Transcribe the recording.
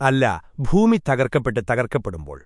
അല്ല ഭൂമി തകർക്കപ്പെട്ട് തകർക്കപ്പെടുമ്പോൾ.